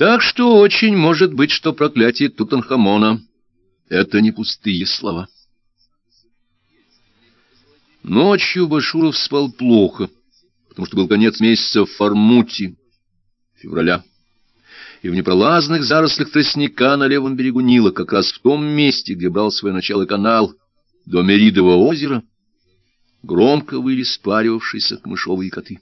Так что очень может быть, что проклятие Тутанхамона — это не пустые слова. Ночью Башуров спал плохо, потому что был конец месяца в Фармуте, февраля и в непролазных зарослях тростника на левом берегу Нила, как раз в том месте, где брал свое начало канал до Меридового озера, громко выли спаривавшиеся камышовые коты.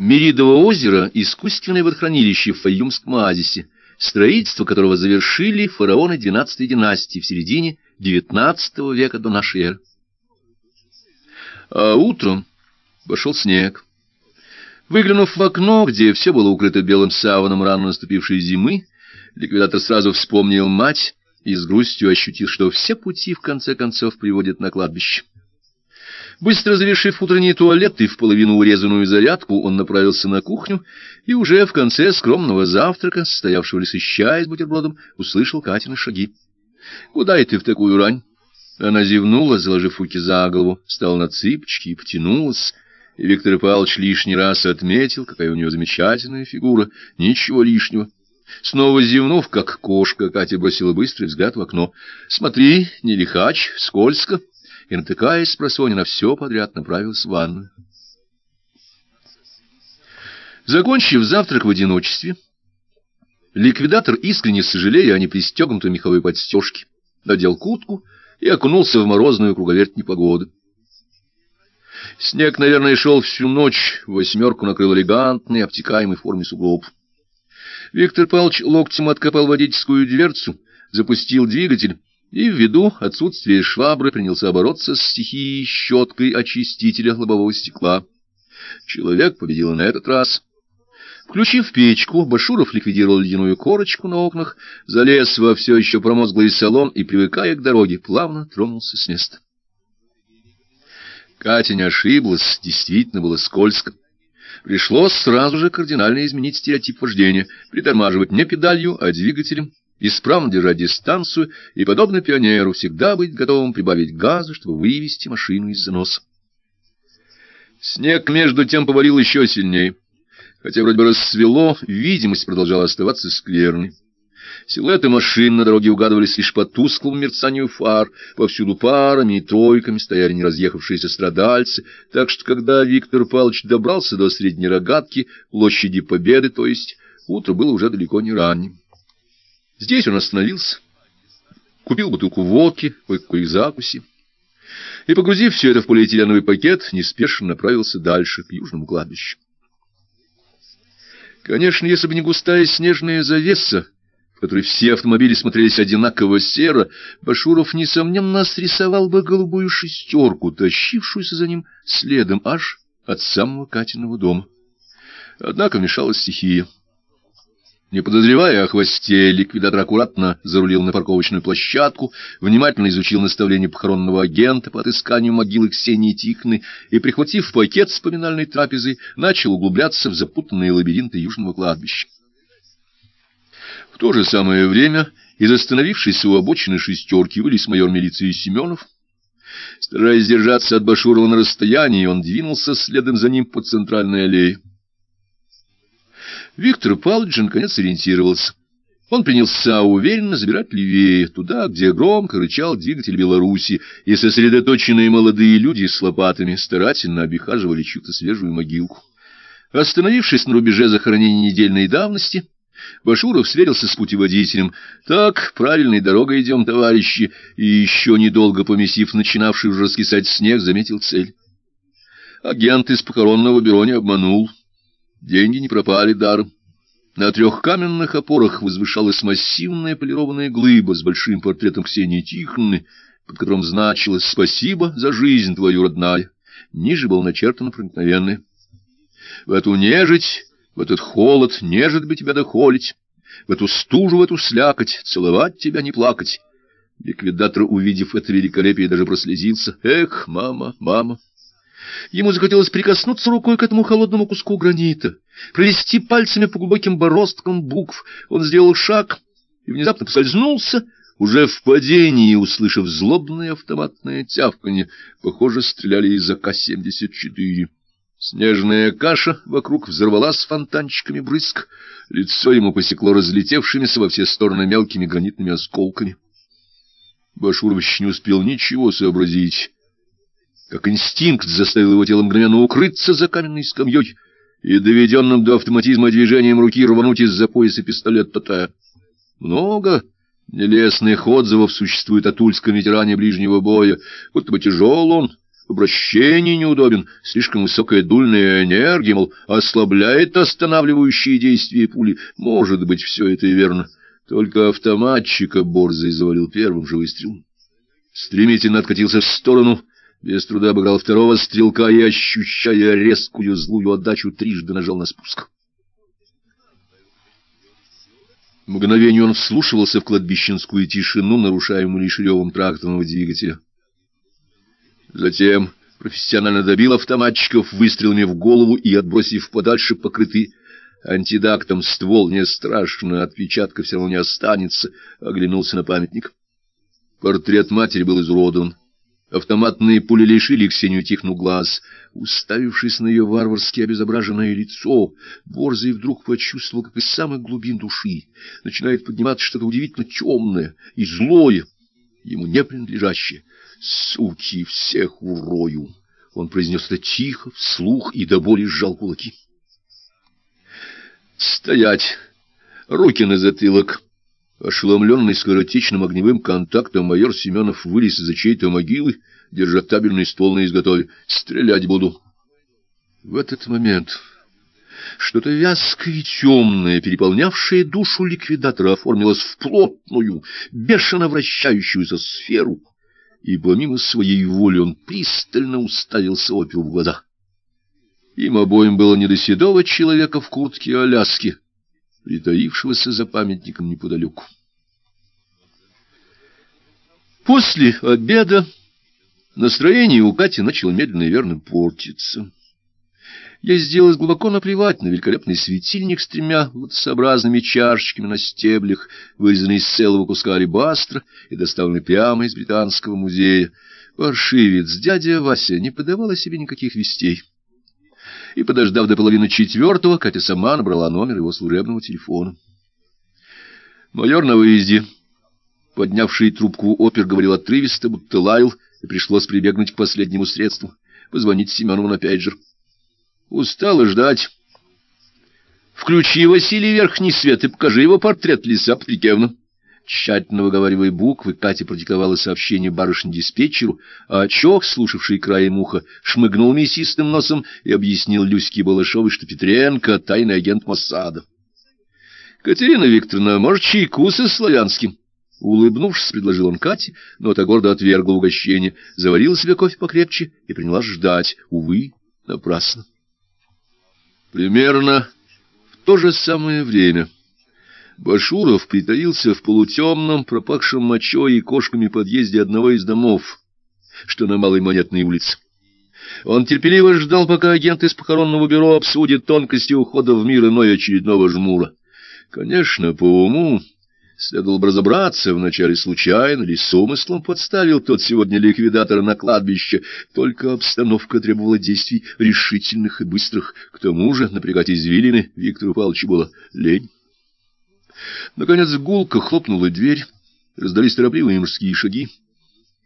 Меридово озеро — искусственное водохранилище в Фаюмском оазисе, строительство которого завершили фараоны XII династии в середине XIX века до нашей эры. А утром пошел снег. Выглянув в окно, где все было укрыто белым саваном рано наступившей зимы, ликвидатор сразу вспомнил мать и с грустью ощутил, что все пути в конце концов приводят на кладбище. Быстро завершив утренний туалет и в половину урезанную зарядку, он направился на кухню и уже в конце скромного завтрака, состоявшего лишь из с бутербродом, услышал Катины шаги. — Куда это ты в такую рань? Она зевнула, заложив руки за голову, встала на цыпочки и потянулась, и Виктор Павлович лишний раз отметил, какая у нее замечательная фигура, ничего лишнего. Снова зевнув, как кошка, Катя бросила быстрый взгляд в окно. «Смотри, не лихач, скользко!» И, натыкаясь с просони на все подряд, направилась в ванную. Закончив завтрак в одиночестве, ликвидатор, искренне сожалея о непристегнутой меховой подстежке, надел куртку и окунулся в морозную круговерть непогоды. Снег, наверное, шел всю ночь, восьмерку накрыл элегантный, обтекаемый в форме сугроб. Виктор Павлович локтем откопал водительскую дверцу, запустил двигатель и, ввиду отсутствия швабры, принялся бороться с стихией щеткой очистителя лобового стекла. Человек победил на этот раз. Включив печку, Башуров ликвидировал ледяную корочку на окнах, залез во все еще промозглый салон и, привыкая к дороге, плавно тронулся с места. Катя не ошиблась, действительно было скользко. Пришлось сразу же кардинально изменить стереотип вождения, притормаживать не педалью, а двигателем, исправно держать дистанцию и, подобно пионеру, всегда быть готовым прибавить газа, чтобы вывести машину из заноса. Снег между тем повалил еще сильнее. Хотя вроде бы рассвело, видимость продолжала оставаться скверной. Силуэты машин на дороге угадывались лишь по тусклому мерцанию фар, повсюду парами и тройками стояли неразъехавшиеся страдальцы, так что когда Виктор Павлович добрался до Средней Рогатки, площади Победы, то есть, утро было уже далеко не ранним. Здесь он остановился, купил бутылку водки, кое-какой закуси, и, погрузив все это в полиэтиленовый пакет, неспешно направился дальше, к южному кладбищу. Конечно, если бы не густая снежная завеса, в которой все автомобили смотрелись одинаково серо, Башуров, несомненно, срисовал бы голубую шестерку, тащившуюся за ним следом аж от самого Катиного дома. Однако мешала стихия. Не подозревая о хвосте, ликвидатор аккуратно зарулил на парковочную площадку, внимательно изучил наставление похоронного агента по отысканию могилы Ксении Тихны и, прихватив пакет с поминальной трапезой, начал углубляться в запутанные лабиринты южного кладбища то же самое время из остановившейся у обочины шестерки вылез майор милиции Семенов. Стараясь держаться от Башурова на расстоянии, он двинулся следом за ним по центральной аллее. Виктор Павлович наконец ориентировался. Он принялся уверенно забирать левее, туда, где громко рычал двигатель Беларуси, и сосредоточенные молодые люди с лопатами старательно обихаживали чью-то свежую могилку. Остановившись на рубеже захоронения недельной давности, Башуров сверился с путеводителем. «Так, правильной дорогой идем, товарищи!» И еще недолго помесив начинавший уже раскисать снег, заметил цель. Агент из похоронного бюро не обманул. Деньги не пропали даром. На трех каменных опорах возвышалась массивная полированная глыба с большим портретом Ксении Тихоновны, под которым значилось «Спасибо за жизнь твою, родная». Ниже было начертано проникновенное. В эту нежить в этот холод нежит бы тебя дохолить, в эту стужу, в эту слякоть, целовать тебя, не плакать. Ликвидатор, увидев это великолепие, даже прослезился. Эх, мама, мама! Ему захотелось прикоснуться рукой к этому холодному куску гранита, провести пальцами по глубоким бороздкам букв. Он сделал шаг и внезапно поскользнулся, уже в падении, услышав злобное автоматное тявканье. Похоже, стреляли из АК-74. Снежная каша вокруг взорвалась фонтанчиками брызг, лицо ему посекло разлетевшимися во все стороны мелкими гранитными осколками. Башурович не успел ничего сообразить. Как инстинкт заставил его тело мгновенно укрыться за каменной скамьей и доведенным до автоматизма движением руки рвануть из-за пояса пистолет ТТ. Много нелестных отзывов существует о тульском ветеране ближнего боя, будто бы тяжел он, обращение неудобен, слишком высокая дульная энергия, мол, ослабляет останавливающие действия пули. Может быть, все это и верно. Только автоматчика Борзый завалил первым же выстрелом. Стремительно откатился в сторону, без труда обыграл второго стрелка и, ощущая резкую злую отдачу, трижды нажал на спуск. Мгновение он вслушивался в кладбищенскую тишину, нарушаемую лишь ревом тракторного двигателя. Затем профессионально добил автоматчиков выстрелами в голову и, отбросив подальше покрытый антидактом ствол, не страшно, отпечатка все равно не останется, оглянулся на памятник. Портрет матери был изуродован. Автоматные пули лишили Ксению Тихну глаз. Уставившись на ее варварски обезображенное лицо, Борзый вдруг почувствовал, как из самых глубин души начинает подниматься что-то удивительно темное и злое, ему не принадлежащее. «Суки всех урою!» Он произнес это тихо, вслух и до боли сжал кулаки. «Стоять! Руки на затылок!» Ошеломленный скоротечным огневым контактом майор Семенов вылез из-за чьей-то могилы, держа табельный ствол на изготове. «Стрелять буду!» В этот момент что-то вязкое и темное, переполнявшее душу ликвидатора, оформилось в плотную, бешено вращающуюся сферу — и помимо своей воли он пристально уставился опил в глаза. Им обоим было не до человека в куртке Аляски, притаившегося за памятником неподалеку. После обеда настроение у Кати начало медленно и верно портиться. Ей сделалось глубоко наплевать на великолепный светильник с тремя лотосообразными чашечками на стеблях, вырезанный из целого куска алебастра и доставленный прямо из британского музея. Паршивец, дядя Вася, не подавала себе никаких вестей. И, подождав до половины четвертого, Катя сама набрала номер его служебного телефона. Майор на выезде. Поднявший трубку опер говорил отрывисто, будто лаял, и пришлось прибегнуть к последнему средству — позвонить Семенову на пейджер. Устала ждать. Включи, Василий, верхний свет и покажи его портрет Лиса Патрикевна. Тщательно выговаривая буквы, Катя продиктовала сообщение барышне-диспетчеру, а Чох, слушавший краем уха, шмыгнул мясистым носом и объяснил Люське Балашовой, что Петренко — тайный агент Моссада. — Катерина Викторовна, может, чайку со славянским? Улыбнувшись, предложил он Кате, но та гордо отвергла угощение, заварила себе кофе покрепче и принялась ждать. Увы, напрасно. Примерно в то же самое время Башуров притаился в полутемном, пропахшем мочой и кошками подъезде одного из домов, что на Малой Монетной улице. Он терпеливо ждал, пока агент из похоронного бюро обсудит тонкости ухода в мир иной очередного жмура. Конечно, по уму Следовало бы разобраться, вначале случайно или с умыслом подставил тот сегодня ликвидатора на кладбище, только обстановка требовала действий решительных и быстрых. К тому же напрягать извилины Виктору Павловичу было лень. Наконец гулко хлопнула дверь, раздались торопливые мужские шаги.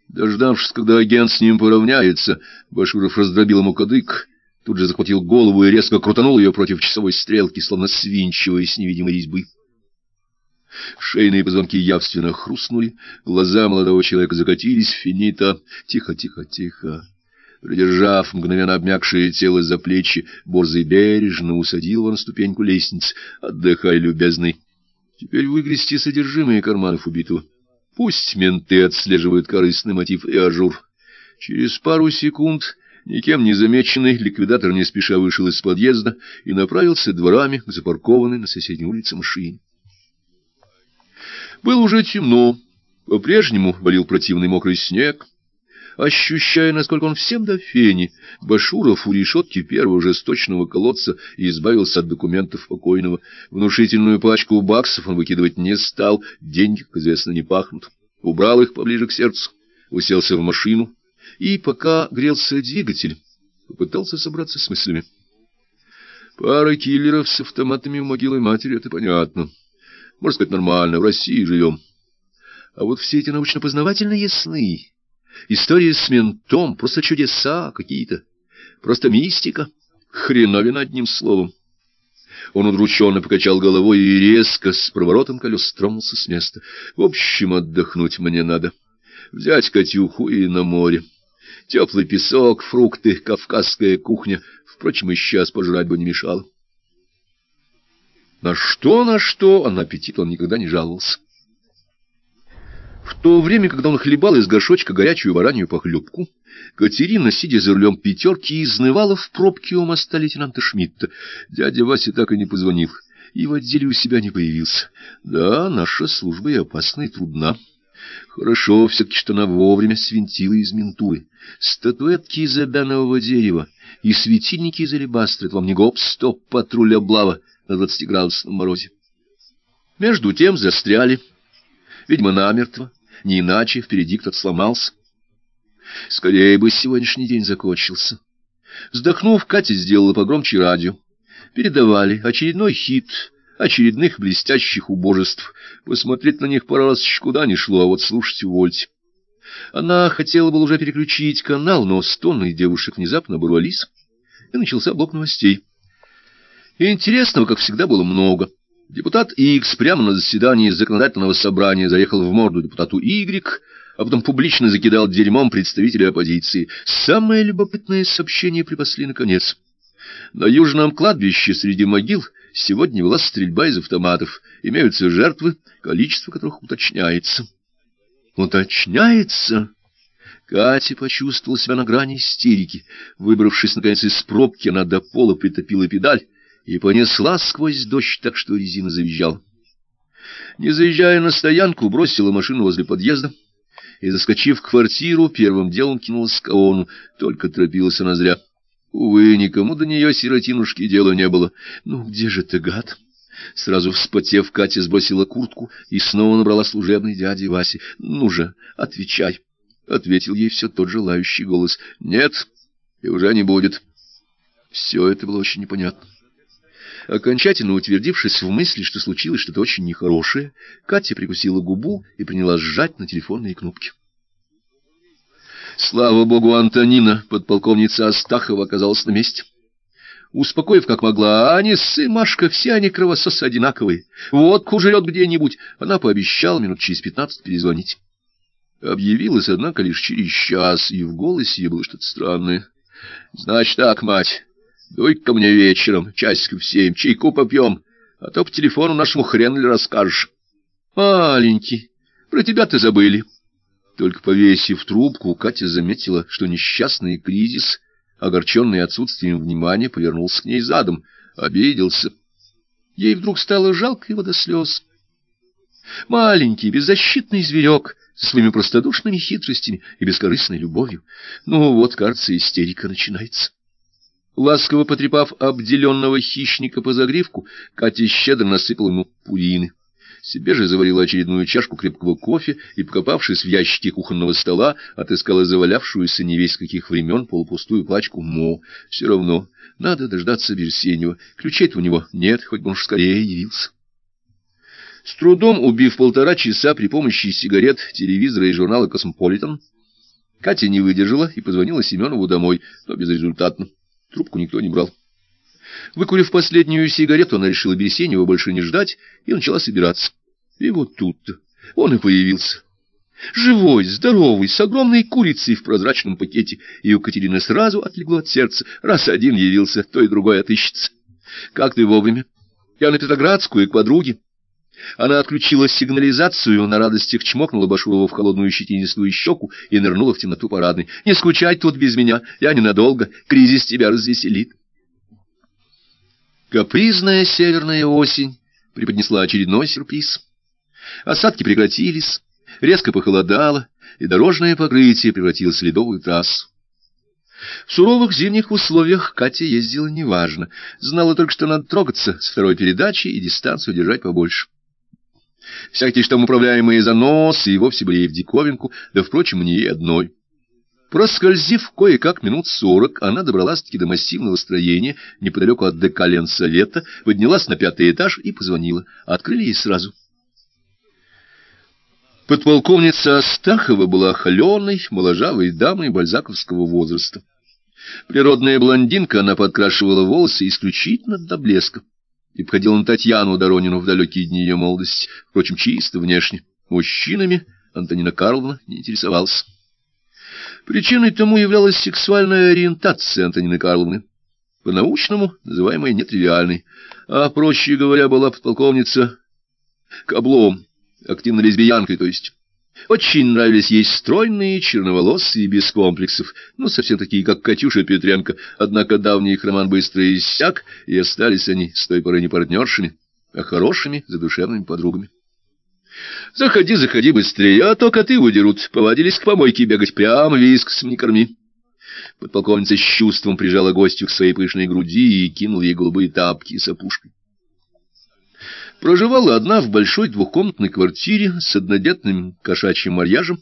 Дождавшись, когда агент с ним поравняется, Башуров раздробил ему кадык, тут же захватил голову и резко крутанул ее против часовой стрелки, словно свинчивая с невидимой резьбы. Шейные позвонки явственно хрустнули, глаза молодого человека закатились, финита. Тихо, тихо, тихо. Придержав мгновенно обмякшее тело за плечи, Борзый бережно усадил его на ступеньку лестницы. «Отдыхай, любезный. Теперь выгрести содержимое карманов убитого. Пусть менты отслеживают корыстный мотив и ажур. Через пару секунд, никем не замеченный, ликвидатор не спеша вышел из подъезда и направился дворами к запаркованной на соседней улице машине. Было уже темно, по-прежнему валил противный мокрый снег. Ощущая, насколько он всем до фени, Башуров у решетки первого жесточного колодца избавился от документов покойного. Внушительную пачку баксов он выкидывать не стал, деньги, как известно, не пахнут. Убрал их поближе к сердцу, уселся в машину, и, пока грелся двигатель, попытался собраться с мыслями. Пара киллеров с автоматами в могилой матери — это понятно. Можно сказать, нормально, в России живем. А вот все эти научно-познавательные сны, истории с ментом, просто чудеса какие-то, просто мистика, хреновина одним словом. Он удрученно покачал головой и резко с проворотом колес тронулся с места. В общем, отдохнуть мне надо. Взять Катюху и на море. Теплый песок, фрукты, кавказская кухня. Впрочем, и сейчас пожрать бы не мешало. На что, на что, а на аппетит он никогда не жаловался. В то время, когда он хлебал из горшочка горячую баранью похлебку, Катерина, сидя за рулем пятерки, изнывала в пробке у моста лейтенанта Шмидта. Дядя Вася так и не позвонил, и в отделе у себя не появился. Да, наша служба и опасна, и трудна. Хорошо все-таки, что она вовремя свинтила из ментуры. Статуэтки из обянового дерева и светильники из алебастра — это вам не гоп-стоп патруля облава на двадцатиградусном морозе. Между тем застряли, видимо, намертво, не иначе впереди кто-то сломался. Скорее бы сегодняшний день закончился. Вздохнув, Катя сделала погромче радио. Передавали очередной хит очередных блестящих убожеств. Посмотреть на них пару раз куда ни шло, а вот слушать увольте. Она хотела бы уже переключить канал, но стоны девушек внезапно оборвались, и начался блок новостей. Интересного, как всегда, было много. Депутат Икс прямо на заседании законодательного собрания заехал в морду депутату Игрек, а потом публично закидал дерьмом представителя оппозиции. Самое любопытное сообщение припасли наконец. На южном кладбище среди могил сегодня была стрельба из автоматов. Имеются жертвы, количество которых уточняется. Уточняется? Катя почувствовала себя на грани истерики. Выбравшись, наконец, из пробки, она до пола притопила педаль и понесла сквозь дождь так, что резина завизжала. Не заезжая на стоянку, бросила машину возле подъезда и, заскочив в квартиру, первым делом кинулась к Аону, только торопилась она зря. Увы, никому до нее, сиротинушки, дела не было. Ну, где же ты, гад? Сразу вспотев, Катя сбросила куртку и снова набрала служебный дяди Васи. Ну же, отвечай. Ответил ей все тот же лающий голос. Нет, и уже не будет. Все это было очень непонятно. Окончательно утвердившись в мысли, что случилось что-то очень нехорошее, Катя прикусила губу и принялась сжать на телефонные кнопки. Слава богу, Антонина, подполковница Астахова, оказалась на месте. Успокоив как могла, а они сы, Машка, все они кровососы одинаковые. Водку жрет где-нибудь. Она пообещала минут через пятнадцать перезвонить. Объявилась, однако, лишь через час, и в голосе ее было что-то странное. — Значит так, мать, дуй ко мне вечером, часиков в семь, чайку попьем, а то по телефону нашему хрен ли расскажешь. — Маленький, про тебя ты забыли. Только повесив трубку, Катя заметила, что несчастный кризис, огорченный отсутствием внимания, повернулся к ней задом, обиделся. Ей вдруг стало жалко его до слез. Маленький, беззащитный зверек со своими простодушными хитростями и бескорыстной любовью. Ну вот, кажется, истерика начинается. Ласково потрепав обделенного хищника по загривку, Катя щедро насыпала ему пурины. Себе же заварила очередную чашку крепкого кофе и, покопавшись в ящике кухонного стола, отыскала завалявшуюся невесть каких времен полупустую пачку More. Все равно надо дождаться Берсенева. Ключей-то у него нет, хоть бы он скорее явился. С трудом убив полтора часа при помощи сигарет, телевизора и журнала «Cosmopolitan», Катя не выдержала и позвонила Семенову домой, но безрезультатно. Трубку никто не брал. Выкурив последнюю сигарету, она решила Берсенева больше не ждать и начала собираться. И вот тут-то он и появился. Живой, здоровый, с огромной курицей в прозрачном пакете, и у Катерины сразу отлегло от сердца. Раз один явился, то и другой отыщется. Как ты вовремя? Я на Петроградскую, к подруге. Она отключила сигнализацию, на радостях чмокнула Башурова в холодную щетинистую щеку и нырнула в темноту парадной. «Не скучай тут без меня, я ненадолго, кризис тебя развеселит». Капризная северная осень преподнесла очередной сюрприз. Осадки прекратились, резко похолодало, и дорожное покрытие превратилось в ледовую трассу. В суровых зимних условиях Катя ездила неважно, знала только, что надо трогаться с второй передачи и дистанцию держать побольше. Всякие там управляемые заносы и вовсе были ей в диковинку, да, впрочем, не ей одной. Проскользив кое-как минут сорок, она добралась-таки до массивного строения неподалеку от декален совета, поднялась на пятый этаж и позвонила. Открыли ей сразу. Подполковница Астахова была холеной, моложавой дамой бальзаковского возраста. Природная блондинка, она подкрашивала волосы исключительно до блеска и походила на Татьяну Доронину в далекие дни ее молодости, впрочем, чисто внешне. Мужчинами Антонина Карловна не интересовалась. Причиной тому являлась сексуальная ориентация Антонины Карловны, по-научному называемая нетривиальной, а, проще говоря, была подполковница каблом, активной лесбиянкой, то есть. Очень нравились ей стройные, черноволосые, без комплексов, ну, совсем такие, как Катюша Петренко, однако давний их роман быстро иссяк, и остались они с той поры не партнершами, а хорошими, задушевными подругами. Заходи, заходи быстрее, а то коты удерут. Повадились к помойке бегать прямо, вискс не корми. Подполковница с чувством прижала гостью к своей пышной груди и кинул ей голубые тапки с опушкой. Проживала одна в большой двухкомнатной квартире с однодетным кошачьим марьяжем.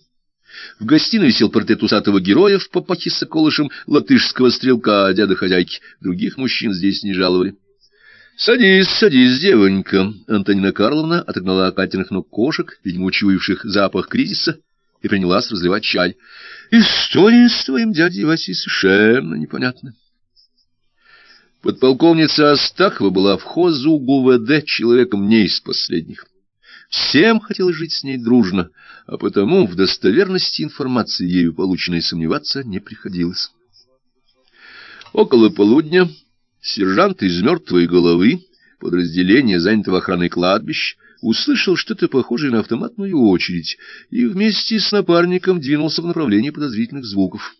В гостиной висел портрет усатого героя в папахе с околышем латышского стрелка, дяда хозяйки. Других мужчин здесь не жаловали. — Садись, садись, девонька. Антонина Карловна отогнала Катиных ног кошек, видимо, учуявших запах кризиса, и принялась разливать чай. — История с твоим дядей Васей совершенно непонятна. Подполковница Астахова была в хозу ГУВД человеком не из последних. Всем хотелось жить с ней дружно, а потому в достоверности информации ею полученной сомневаться не приходилось. Около полудня Сержант из мертвой головы, подразделения, занятого охраной кладбищ, услышал что-то похожее на автоматную очередь и вместе с напарником двинулся в направлении подозрительных звуков.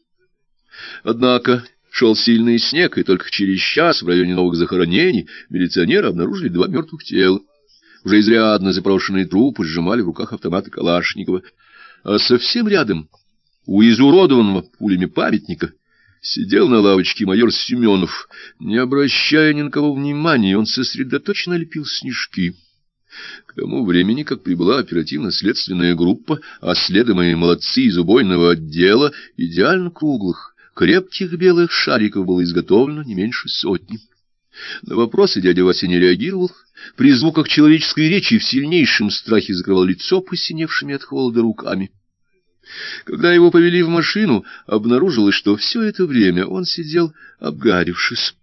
Однако шел сильный снег, и только через час в районе новых захоронений милиционеры обнаружили два мертвых тела. Уже изрядно запрошенные трупы сжимали в руках автоматы Калашникова, а совсем рядом, у изуродованного пулями памятника, Сидел на лавочке майор Семенов. Не обращая ни на кого внимания, он сосредоточенно лепил снежки. К тому времени, как прибыла оперативно-следственная группа, а следомые молодцы из убойного отдела, идеально круглых, крепких белых шариков было изготовлено не меньше сотни. На вопросы дядя Вася не реагировал. При звуках человеческой речи в сильнейшем страхе закрывал лицо посиневшими от холода руками. Когда его повели в машину, обнаружилось, что все это время он сидел обгарившись.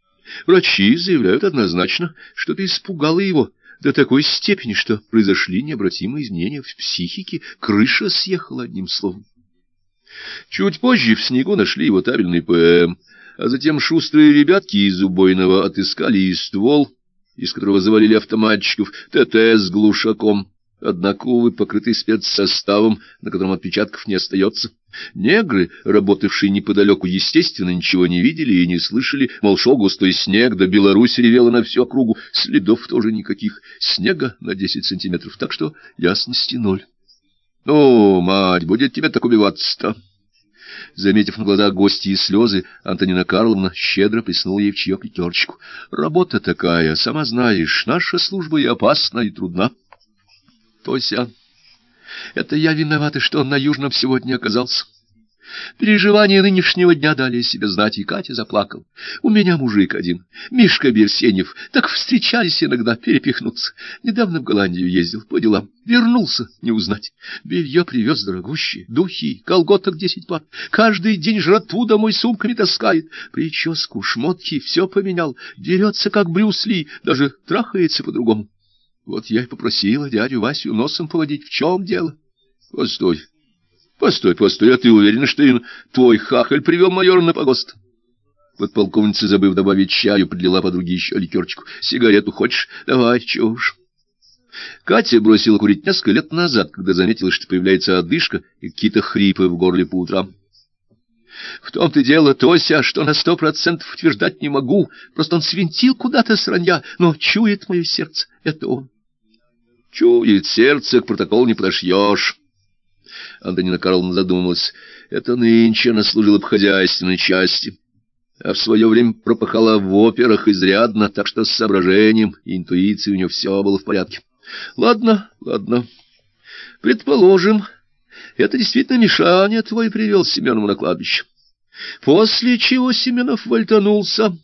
Врачи заявляют однозначно, что-то испугало его до такой степени, что произошли необратимые изменения в психике, крыша съехала одним словом. Чуть позже в снегу нашли его табельный ПМ, а затем шустрые ребятки из убойного отыскали и ствол, из которого завалили автоматчиков, ТТ с глушаком. Однако, увы, покрытый спецсоставом, на котором отпечатков не остается. Негры, работавшие неподалеку, естественно, ничего не видели и не слышали, мол, шел густой снег, да Беларусь ревела на всю округу, следов тоже никаких, снега на десять сантиметров, так что ясности ноль. — Ну, мать, будет тебе так убиваться-то! Заметив на глазах гостьи слезы, Антонина Карловна щедро плеснула ей в чаек литерочку. — Работа такая, сама знаешь, наша служба и опасна, и трудна. — Тося, это я виновата, что он на Южном сегодня оказался. Переживания нынешнего дня дали себе знать, и Катя заплакал. У меня мужик один, Мишка Берсенев, так встречались иногда, перепихнуться. Недавно в Голландию ездил по делам, вернулся, не узнать. Белье привез дорогущие, духи, колготок десять пар. Каждый день жратву домой сумками таскает. Прическу, шмотки, все поменял, дерется, как Брюс Ли, даже трахается по-другому. Вот я и попросила дядю Васю носом поводить. В чем дело? Постой, постой, постой, а ты уверен, что им твой хахаль привел майора на погост? Подполковница, забыв добавить чаю, подлила подруге еще ликерчику. Сигарету хочешь? Давай, чего уж. Катя бросила курить несколько лет назад, когда заметила, что появляется одышка и какие-то хрипы в горле по утрам. В том-то дело, Тося, что на сто процентов утверждать не могу. Просто он свинтил куда-то сранья, но чует мое сердце. Это он. Чует сердце, к протоколу не подошьешь. Антонина Карловна задумалась. Это нынче она служила в хозяйственной части, а в свое время пропахала в операх изрядно, так что с соображением и интуицией у нее все было в порядке. Ладно, ладно. Предположим, это действительно Мишаня твой привел Семенову на кладбище. После чего Семенов вальтанулся,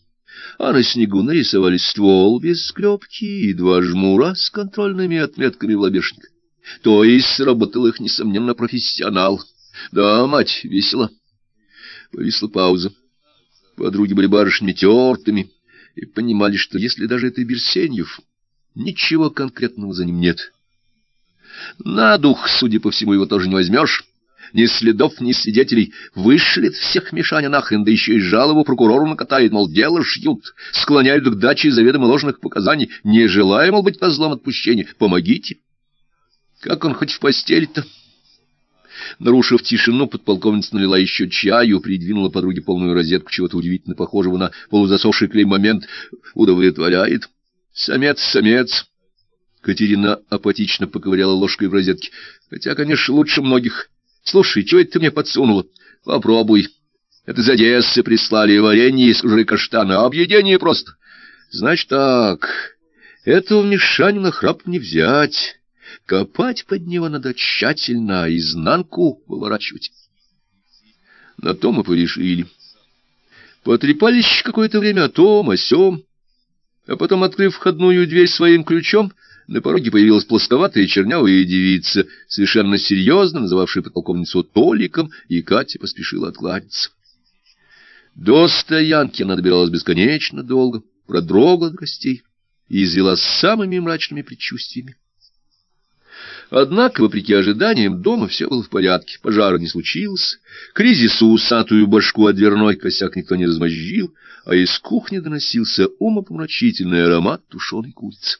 а на снегу нарисовали ствол без склепки и два жмура с контрольными отметками в лобешник. То есть сработал их, несомненно, профессионал. Да, мать, весело. Повисла пауза. Подруги были барышнями тертыми и понимали, что если даже это Берсеньев, ничего конкретного за ним нет. На дух, судя по всему, его тоже не возьмешь. Ни следов, ни свидетелей. Вышлет всех Мишаня нахрен, да еще и жалобу прокурору накатает, мол, дело шьют, склоняют к даче заведомо ложных показаний, не желая, мол, быть козлом отпущения. Помогите. Как он хоть в постель-то? Нарушив тишину, подполковница налила еще чаю, придвинула подруге полную розетку чего-то удивительно похожего на полузасохший клей момент. Удовлетворяет. Самец, самец. Катерина апатично поковыряла ложкой в розетке. Хотя, конечно, лучше многих. Слушай, чего это ты мне подсунула? Попробуй. Это из Одессы прислали варенье из кожуры каштана. Объедение просто. Значит так, этого Мишанина храп не взять. Копать под него надо тщательно, а изнанку выворачивать. На то мы порешили. Потрепались какое-то время о том, о сём, а потом, открыв входную дверь своим ключом, на пороге появилась плосковатая чернявая девица, совершенно серьезно называвшая подполковницу Толиком, и Катя поспешила откланяться. До стоянки она добиралась бесконечно долго, продрогла до костей и извела самыми мрачными предчувствиями. Однако, вопреки ожиданиям, дома все было в порядке, пожара не случилось, кризису усатую башку от дверной косяк никто не размозжил, а из кухни доносился умопомрачительный аромат тушеной курицы.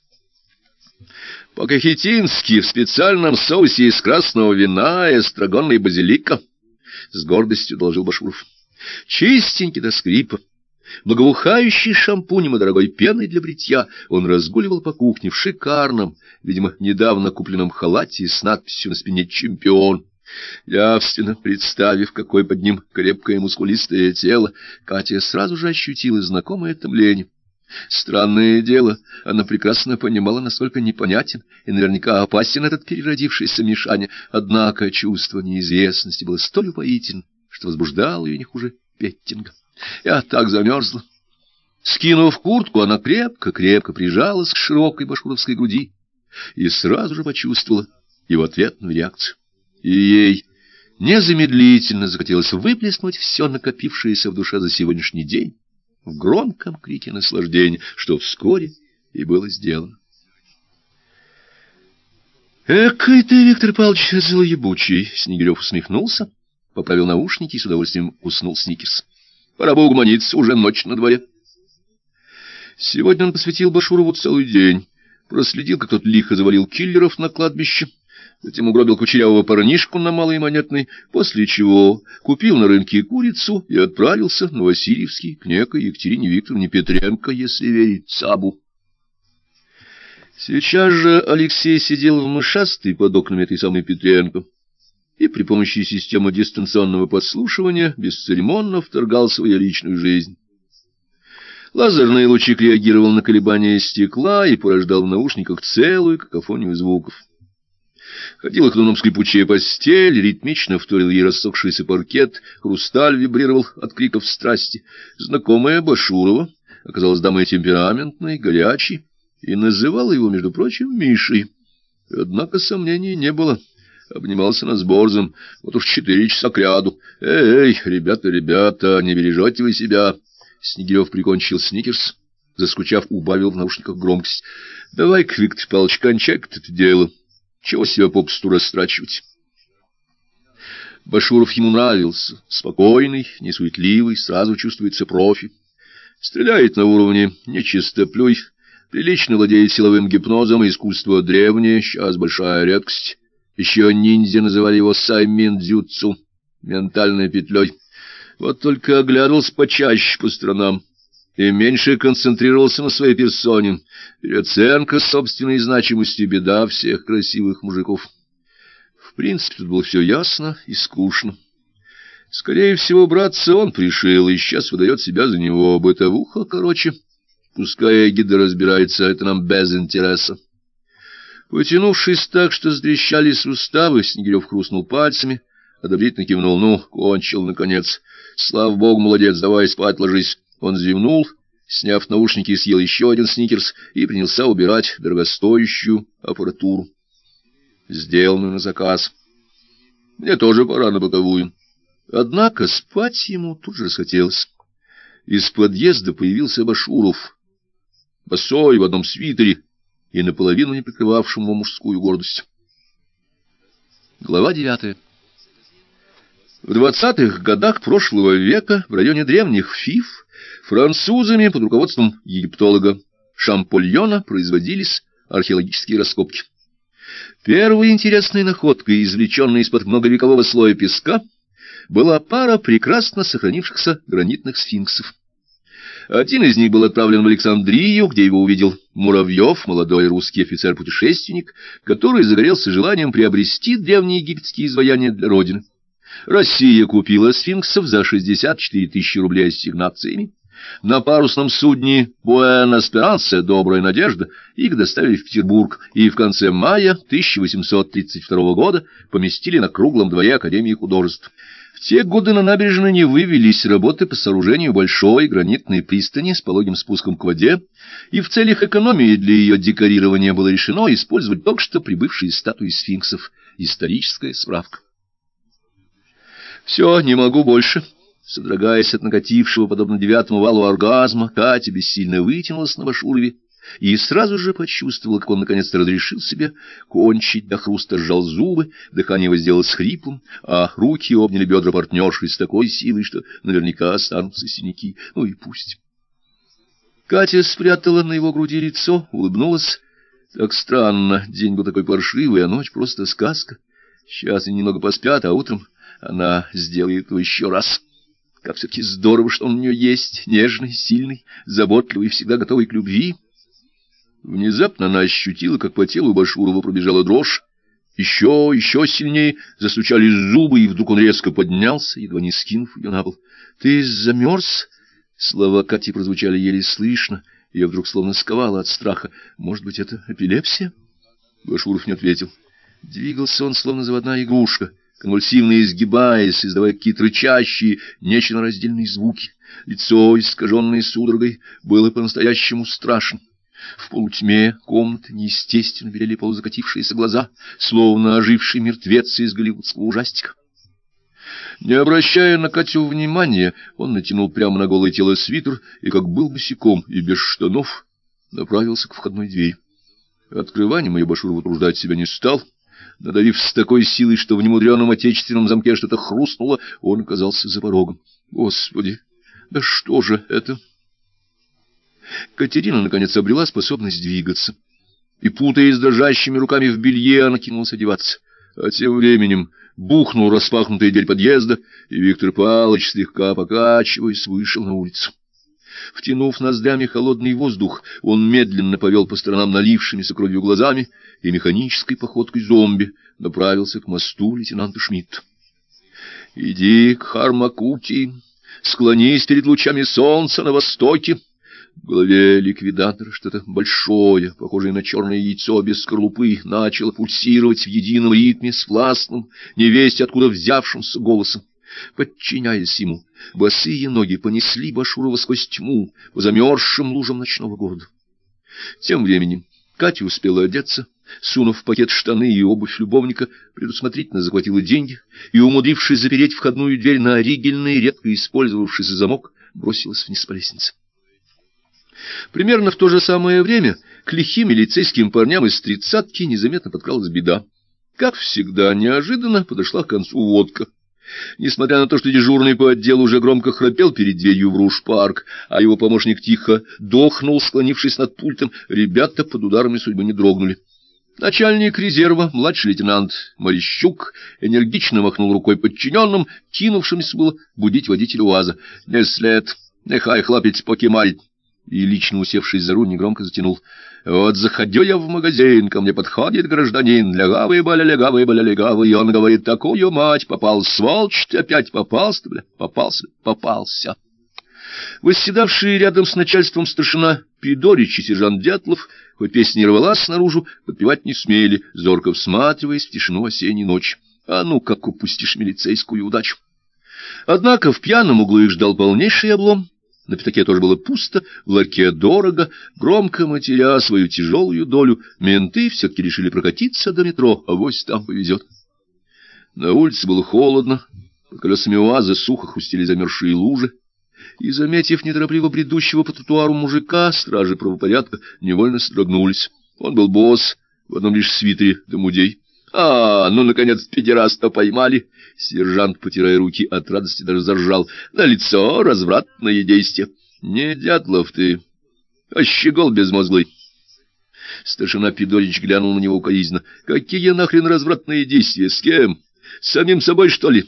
По-кахетински в специальном соусе из красного вина и эстрагонной базилика, — с гордостью доложил Башуров. Чистенький до скрипа, Благоухающий шампунем и дорогой пеной для бритья, он разгуливал по кухне в шикарном, видимо, недавно купленном халате с надписью на спине «Чемпион». Явственно представив, какой под ним крепкое мускулистое тело, Катя сразу же ощутила знакомое томление. Странное дело, она прекрасно понимала, насколько непонятен и наверняка опасен этот переродившийся Мишаня, однако чувство неизвестности было столь упоительно, что возбуждало ее не хуже петтинга. Я так замерзла. Скинув куртку, она крепко-крепко прижалась к широкой башкуровской груди и сразу же почувствовала его ответную реакцию. И ей незамедлительно захотелось выплеснуть все накопившееся в душе за сегодняшний день в громком крике наслаждения, что вскоре и было сделано. «Экой ты, Виктор Павлович, злоебучий!» Снегирев усмехнулся, поправил наушники и с удовольствием уснул Сникерс. Пора бы угомониться, уже ночь на дворе. Сегодня он посвятил Башурову целый день. Проследил, как тот лихо завалил киллеров на кладбище, затем угробил кучерявого парнишку на Малой Монетной, после чего купил на рынке курицу и отправился на Васильевский к некой Екатерине Викторовне Петренко, если верить Цабу. Сейчас же Алексей сидел в мышастой под окнами этой самой Петренко и при помощи системы дистанционного подслушивания бесцеремонно вторгался в ее личную жизнь. Лазерный лучик реагировал на колебания стекла и порождал в наушниках целую какофонию звуков. Ходила ходуном скрипучая постель, ритмично вторил ей рассохшийся паркет, хрусталь вибрировал от криков страсти. Знакомая Башурова оказалась дамой темпераментной, горячей, и называла его, между прочим, Мишей. Однако сомнений не было — обнимался нас борзом, вот уж четыре часа кряду. Эй, ребята, ребята, не бережете вы себя. Снегирев прикончил сникерс, заскучав, убавил в наушниках громкость. Давай-ка, Виктор Павлович, кончай-ка это дело. Чего себя попусту растрачивать? Башуров ему нравился. Спокойный, несуетливый, сразу чувствуется профи. Стреляет на уровне нечистоплюй, прилично владеет силовым гипнозом, искусство древнее, сейчас большая редкость. Еще ниндзя называли его Саймин-дзюцу, ментальной петлей. Вот только оглядывался почаще по сторонам и меньше концентрировался на своей персоне. Переоценка собственной значимости — беда всех красивых мужиков. В принципе, тут было все ясно и скучно. Скорее всего, братца он пришел и сейчас выдает себя за него, бытовуха, короче. Пускай Эгида разбирается, это нам без интереса. Потянувшись так, что стрещали суставы, Снегирев хрустнул пальцами, одобрительно кивнул. Ну, кончил, наконец. Слава богу, молодец, давай спать ложись. Он зевнул, сняв наушники, съел еще один сникерс и принялся убирать дорогостоящую аппаратуру, сделанную на заказ. Мне тоже пора на боковую. Однако спать ему тут же захотелось. Из подъезда появился Башуров, босой в одном свитере и наполовину не прикрывавшим его мужскую гордость. Глава девятая. В двадцатых годах прошлого века в районе древних Фиф французами под руководством египтолога Шампольона производились археологические раскопки. Первой интересной находкой, извлеченной из-под многовекового слоя песка, была пара прекрасно сохранившихся гранитных сфинксов. Один из них был отправлен в Александрию, где его увидел Муравьев, молодой русский офицер-путешественник, который загорелся желанием приобрести древние египетские изваяния для родины. Россия купила сфинксов за 64 тысячи рублей ассигнациями. На парусном судне «Буэнос-Эсперансе» «Добрая надежда» их доставили в Петербург и в конце мая 1832 года поместили на круглом дворе Академии художеств. В те годы на набережной не вывелись работы по сооружению большой гранитной пристани с пологим спуском к воде, и в целях экономии для ее декорирования было решено использовать только что прибывшие статуи сфинксов. Историческая справка. «Все, не могу больше». Содрогаясь от накатившего, подобно девятому валу оргазма, Катя бессильно вытянулась на Башурове и сразу же почувствовала, как он наконец-то разрешил себе кончить, до хруста сжал зубы, дыхание его сделалось хриплым, а руки обняли бедра партнерши с такой силой, что наверняка останутся синяки. Ну и пусть. Катя спрятала на его груди лицо, улыбнулась. Так странно, день был такой паршивый, а ночь просто сказка. Сейчас они немного поспят, а утром она сделает его еще раз. Как все-таки здорово, что он у нее есть, нежный, сильный, заботливый, всегда готовый к любви. Внезапно она ощутила, как по телу Башурова пробежала дрожь. Еще, еще сильнее застучали зубы, и вдруг он резко поднялся, едва не скинув ее на пол. — Ты замерз? Слова Кати прозвучали еле слышно. Ее вдруг словно сковало от страха. Может быть, это эпилепсия? Башуров не ответил. Двигался он, словно заводная игрушка, конвульсивно изгибаясь, издавая какие-то рычащие, нечленораздельные звуки. Лицо, искаженное судорогой, было по-настоящему страшно. В полутьме комнаты неестественно белели полузакатившиеся глаза, словно оживший мертвец из голливудского ужастика. Не обращая на Катю внимания, он натянул прямо на голое тело свитер и, как был босиком и без штанов, направился к входной двери. Открыванием ее Башуров утруждать себя не стал. Надавив с такой силой, что в немудреном отечественном замке что-то хрустнуло, он оказался за порогом. Господи, да что же это? Катерина, наконец, обрела способность двигаться. И, путаясь дрожащими руками в белье, она кинулась одеваться. А тем временем бухнул распахнутая дверь подъезда, и Виктор Павлович, слегка покачиваясь, вышел на улицу. Втянув ноздрями холодный воздух, он медленно повел по сторонам налившимися кровью глазами и механической походкой зомби направился к мосту лейтенанта Шмидта. — Иди к Хармакути, склонись перед лучами солнца на востоке, в голове ликвидатора что-то большое, похожее на черное яйцо без скорлупы, начало пульсировать в едином ритме с властным, невесть откуда взявшимся голосом. Подчиняясь ему, босые ноги понесли Башурова сквозь тьму по замерзшим лужам ночного города. Тем временем Катя успела одеться, сунув в пакет штаны и обувь любовника, предусмотрительно захватила деньги и, умудрившись запереть входную дверь на ригельный, редко использовавшийся замок, бросилась вниз по лестнице. Примерно в то же самое время к лихим милицейским парням из тридцатки незаметно подкралась беда. Как всегда, неожиданно подошла к концу водка. Несмотря на то, что дежурный по отделу уже громко храпел перед дверью в Руж-парк, а его помощник тихо дохнул, склонившись над пультом, ребята под ударами судьбы не дрогнули. Начальник резерва, младший лейтенант Морищук, энергично махнул рукой подчиненным, кинувшимся было будить водителя УАЗа. «Не след, нехай хлопец покемарит» и, лично усевшись за руль, негромко затянул. «Вот заходю я в магазин, ко мне подходит гражданин, легавый, бля, легавый, бля, легавый, и он говорит, такую мать, попал, сволочь ты опять попался, бля, попался, попался». Восседавший рядом с начальством старшина Пидорич и сержант Дятлов, хоть песня не рвалась снаружи, подпевать не смели, зорко всматриваясь в тишину осенней ночи. А ну, как упустишь милицейскую удачу. Однако в пьяном углу их ждал полнейший облом. На пятаке тоже было пусто, в ларьке дорого, громко матеря свою тяжелую долю. Менты все-таки решили прокатиться до метро, а вось там повезет. На улице было холодно, под колесами УАЗа сухо хрустели замерзшие лужи. И, заметив неторопливо бредущего по тротуару мужика, стражи правопорядка невольно сдрогнулись. Он был босс, в одном лишь свитере да мудей. «А, ну, наконец, педераста поймали!» Сержант, потирая руки от радости, даже заржал. «На лицо развратное действие!» «Не дятлов ты, а щегол безмозглый!» Старшина Пидорич глянул на него укоризненно. «Какие нахрен развратные действия? С кем? С самим собой, что ли?»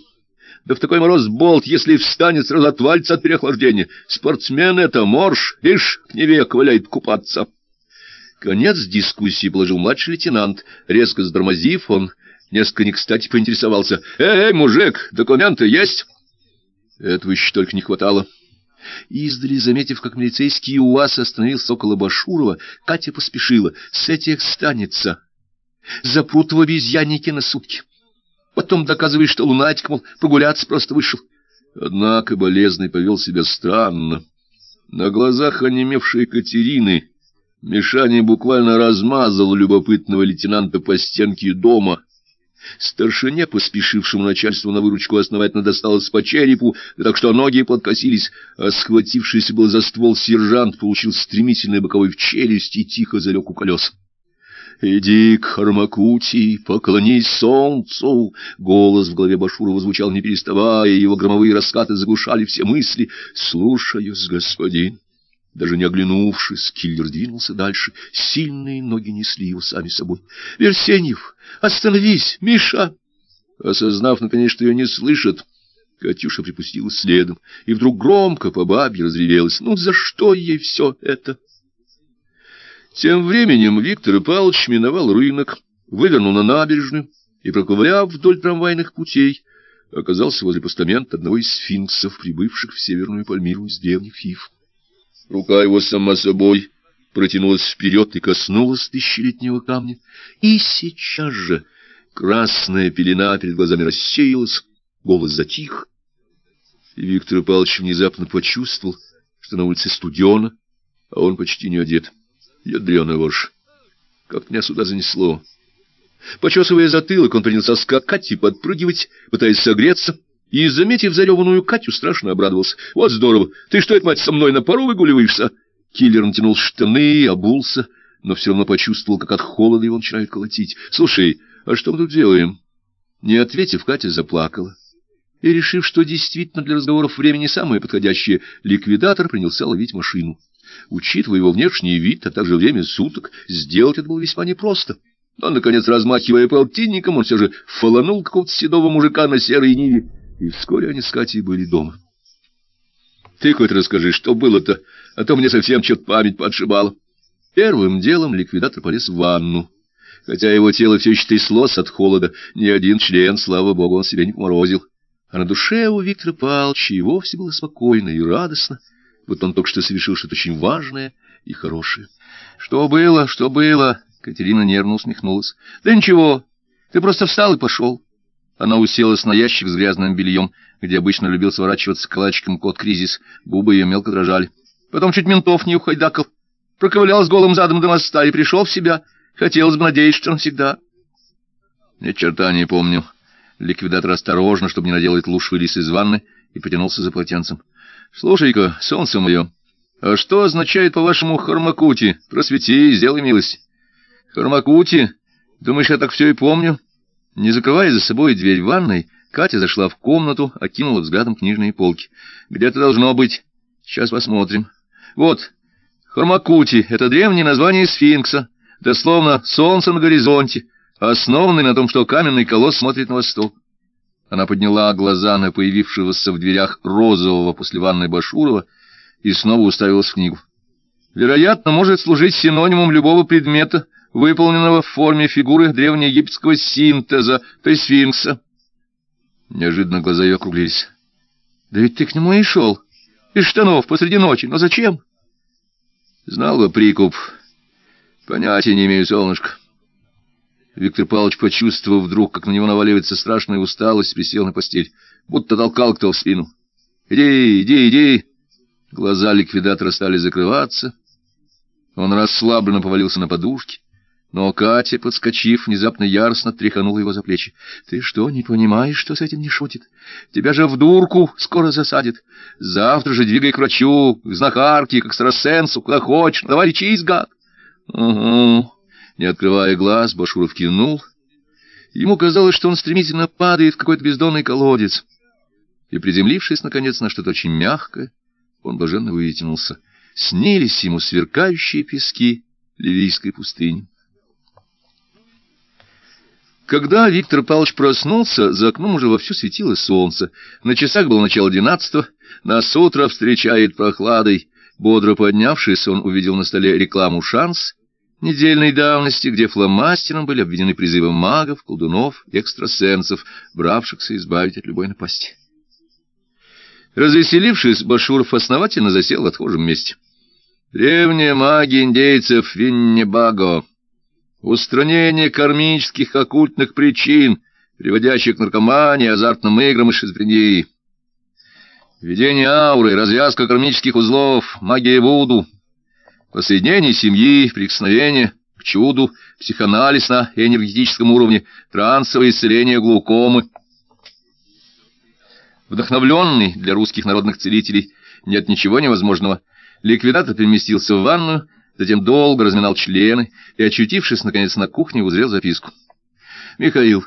Да в такой мороз болт, если встанет, сразу отвалится от переохлаждения. Спортсмен это, морж, ишь, к Неве ковыляет купаться. Конец дискуссии положил младший лейтенант. Резко затормозив, он несколько не кстати поинтересовался. «Эй, мужик, документы есть?» Этого еще только не хватало. Издали, заметив, как милицейский УАЗ остановился около Башурова, Катя поспешила. «С этих станется. Запрут в обезьяннике на сутки. Потом доказываешь, что лунатик, мол, прогуляться просто вышел». Однако болезный повел себя странно. На глазах онемевшей Катерины Мишаня буквально размазал любопытного лейтенанта по стенке дома. Старшине, поспешившему начальству на выручку, основательно досталось по черепу, так что ноги подкосились, а схватившийся был за ствол сержант получил стремительный боковой в челюсть и тихо залег у колес. «Иди к Хармакути, поклонись солнцу!» Голос в голове Башурова звучал не переставая, его громовые раскаты заглушали все мысли. «Слушаюсь, господин!» Даже не оглянувшись, киллер двинулся дальше. Сильные ноги несли его сами собой. — Версеньев, остановись, Миша! Осознав, наконец, что ее не слышат, Катюша припустила следом, и вдруг громко по бабе разревелась. Ну, за что ей все это? Тем временем Виктор Павлович миновал рынок, вывернул на набережную и, проковыряв вдоль трамвайных путей, оказался возле постамента одного из сфинксов, прибывших в Северную Пальмиру из древних фиф. Рука его сама собой протянулась вперед и коснулась тысячелетнего камня. И сейчас же красная пелена перед глазами рассеялась, голос затих. И Виктор Павлович внезапно почувствовал, что на улице студено, а он почти не одет. Ядреная вошь! Как меня сюда занесло! Почесывая затылок, он принялся скакать и подпрыгивать, пытаясь согреться, и, заметив зареванную Катю, страшно обрадовался. «Вот здорово! Ты что, это, мать, со мной на пару выгуливаешься?» Киллер натянул штаны, обулся, но все равно почувствовал, как от холода его начинают колотить. «Слушай, а что мы тут делаем?» Не ответив, Катя заплакала. И, решив, что действительно для разговоров время не самое подходящее, ликвидатор принялся ловить машину. Учитывая его внешний вид, а также время суток, сделать это было весьма непросто. Но, наконец, размахивая полтинником, он все же фаланул какого-то седого мужика на серой ниве и вскоре они с Катей были дома. Ты хоть расскажи, что было-то, а то мне совсем что-то память подшибала. Первым делом ликвидатор полез в ванну. Хотя его тело все еще тряслось от холода, ни один член, слава богу, он себя не поморозил. А на душе у Виктора Павловича вовсе было спокойно и радостно, вот он только что совершил что-то очень важное и хорошее. — Что было, что было? — Катерина нервно усмехнулась. — Да ничего, ты просто встал и пошел. Она уселась на ящик с грязным бельем, где обычно любил сворачиваться калачиком кот Кризис. Губы ее мелко дрожали. Потом чуть ментов не ухайдакал. Проковылял с голым задом до моста и пришел в себя. Хотелось бы надеяться, что навсегда. Ни черта не помню. Ликвидатор осторожно, чтобы не наделать луж, вылез из ванны и потянулся за полотенцем. — Слушай-ка, солнце мое, а что означает, по-вашему, хармакути? Просвети, сделай милость. — Хармакути? Думаешь, я так все и помню? — не закрывая за собой дверь ванной, Катя зашла в комнату, окинула взглядом книжные полки. Где-то должно быть. Сейчас посмотрим. Вот, Хармакути — это древнее название сфинкса, дословно «солнце на горизонте», основанный на том, что каменный колосс смотрит на восток. Она подняла глаза на появившегося в дверях розового после ванной Башурова и снова уставилась в книгу. Вероятно, может служить синонимом любого предмета — выполненного в форме фигуры древнеегипетского синтеза, то есть сфинкса. Неожиданно глаза ее округлились. — Да ведь ты к нему и шел. Из штанов посреди ночи. Но зачем? — Знал бы прикуп. Понятия не имею, солнышко. Виктор Павлович, почувствовав вдруг, как на него наваливается страшная усталость, присел на постель, будто толкал кто в спину. «Иди, иди, иди!» Глаза ликвидатора стали закрываться. Он расслабленно повалился на подушки. Но Катя, подскочив, внезапно яростно тряханула его за плечи. — Ты что, не понимаешь, что с этим не шутит? Тебя же в дурку скоро засадит. Завтра же двигай к врачу, к знахарке, к экстрасенсу, куда хочешь. Давай лечись, гад. — Угу. Не открывая глаз, Башуров кивнул. Ему казалось, что он стремительно падает в какой-то бездонный колодец. И, приземлившись, наконец, на что-то очень мягкое, он блаженно вытянулся. Снились ему сверкающие пески Ливийской пустыни. Когда Виктор Павлович проснулся, за окном уже вовсю светило солнце. На часах было начало двенадцатого, нас утро встречает прохладой. Бодро поднявшись, он увидел на столе рекламу «Шанс» недельной давности, где фломастером были обведены призывы магов, колдунов экстрасенсов, бравшихся избавить от любой напасти. Развеселившись, Башуров основательно засел в отхожем месте. Древняя магия индейцев Виннебаго устранение кармических оккультных причин, приводящих к наркомании, азартным играм и шизофрении, введение ауры, развязка кармических узлов, магия Вуду, воссоединение семьи, прикосновение к чуду, психоанализ на энергетическом уровне, трансовое исцеление глаукомы. Вдохновленный для русских народных целителей нет ничего невозможного, ликвидатор переместился в ванную, затем долго разминал члены и, очутившись, наконец, на кухне, узрел записку. «Михаил,